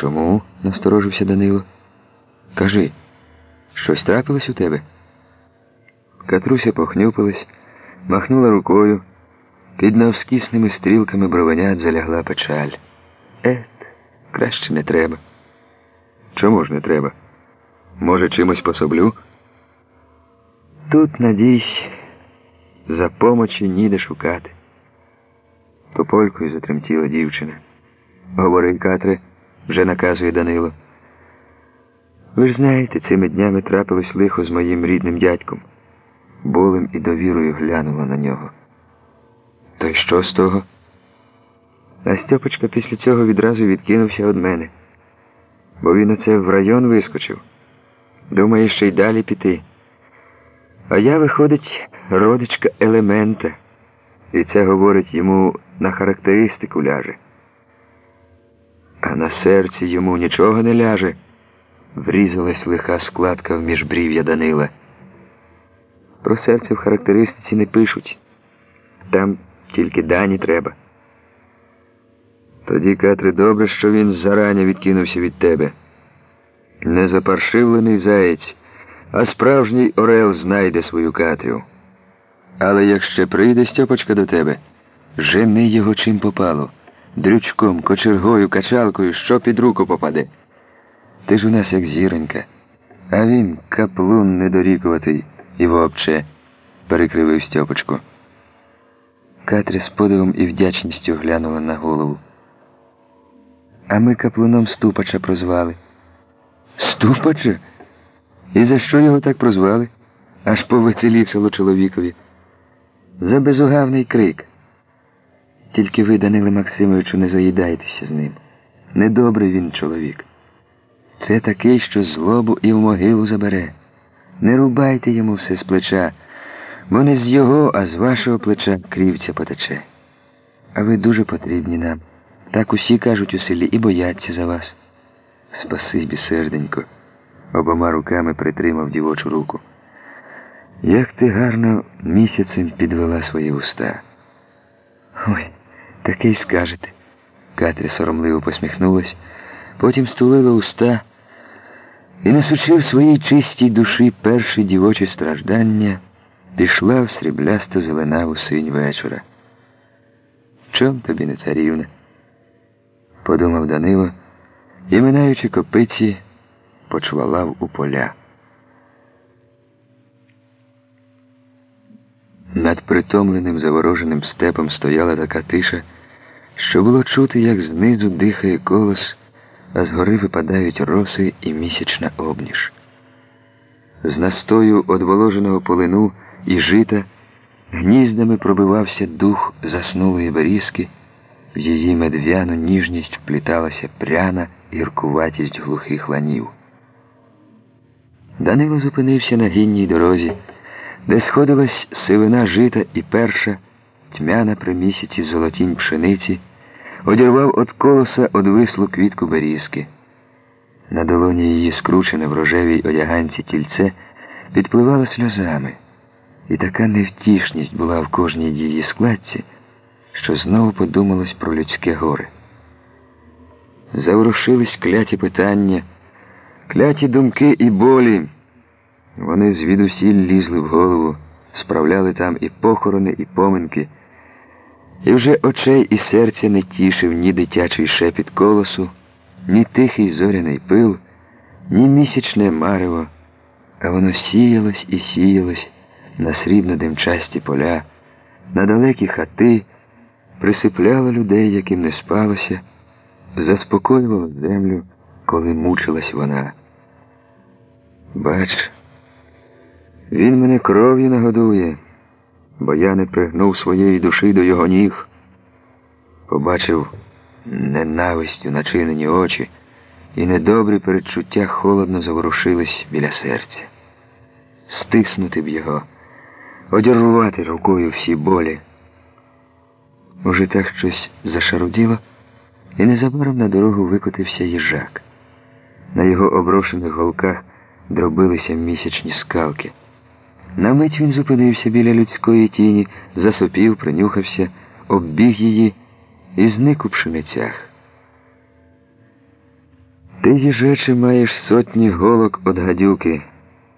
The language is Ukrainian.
Чому? насторожився Данило. Кажи, щось трапилось у тебе? Катруся похнюпилась, махнула рукою. Під навскісними стрілками бровенят залягла печаль. Ет, краще не треба. Чому ж не треба? Може, чимось пособлю? Тут, надійсь, за помочі ніде шукати. Тополькою затремтіла дівчина. Говори, Катре, вже наказує Данило. Ви ж знаєте, цими днями трапилось лихо з моїм рідним дядьком. Болем і довірою глянула на нього. То й що з того? А Стьопочка після цього відразу відкинувся від мене, бо він оце в район вискочив. Думає, ще й далі піти. А я, виходить, родичка елемента, і це говорить йому на характеристику ляже. А на серці йому нічого не ляже, врізалась лиха складка в міжбрів'я Данила. Про серце в характеристиці не пишуть. Там тільки дані треба. Тоді, Катри, добре, що він зарані відкинувся від тебе. Не запаршивлений заєць, а справжній Орел знайде свою Катрю. Але як ще прийде Стьопочка до тебе, жени його чим попало, дрючком, кочергою, качалкою, що під руку попаде. Ти ж у нас як зіронька, а він каплун недорікуватий і вовче, перекривив Стьопочку. Катря з подивом і вдячністю глянула на голову. А ми каплуном Ступача прозвали. Ступача? І за що його так прозвали? Аж повеселішало чоловікові. За безугавний крик. Тільки ви, Даниле Максимовичу, не заїдайтеся з ним. Недобрий він чоловік. Це такий, що злобу і в могилу забере. Не рубайте йому все з плеча, бо не з його, а з вашого плеча крівця потече. А ви дуже потрібні нам. Так усі кажуть у селі і бояться за вас. Спасибі, серденько, обома руками притримав дівочу руку. Як ти гарно місяцем підвела свої уста. Ой, таке й скажете. Катря соромливо посміхнулась, потім стулила уста і, несучи в своїй чистій душі перші дівочі страждання, пішла в сріблясто зеленаву синь вечора. Чом тобі не царівна? подумав Данило і, минаючи копиці, почвалав у поля. Над притомленим завороженим степом стояла така тиша, що було чути, як знизу дихає колос, а згори випадають роси і місячна обніж. З настою одволоженого полину і жита гніздами пробивався дух заснулої берізки, в її медв'яну ніжність впліталася пряна гіркуватість глухих ланів. Данило зупинився на гінній дорозі, де сходилась сивина жита і перша, тьмяна при місяці золотінь пшениці, одірвав від колоса одвислу квітку берізки. На долоні її скручене в рожевій одяганці тільце підпливало сльозами, і така невтішність була в кожній її складці, що знову подумалось про людське горе. Заворушились кляті питання, кляті думки і болі. Вони звідусіль лізли в голову, справляли там і похорони, і поминки, і вже очей і серця не тішив ні дитячий шепіт колосу, ні тихий зоряний пил, ні місячне марево, а воно сіялось і сіялось на срібно димчасті поля, на далекі хати, присипляло людей, яким не спалося, заспокоювало землю, коли мучилась вона. Бач, він мене кров'ю нагодує, бо я не пригнув своєї душі до його ніг. Побачив ненавистю начинені очі, і недобрі передчуття холодно заворушились біля серця. Стиснути б його, одірвати рукою всі болі. Уже так щось зашаруділо, і незабаром на дорогу викотився їжак. На його оброшених голках дробилися місячні скалки. На мить він зупинився біля людської тіні, засопів, принюхався, оббіг її і зник у пшеницях. Ти, їжаче маєш сотні голок од гадюки.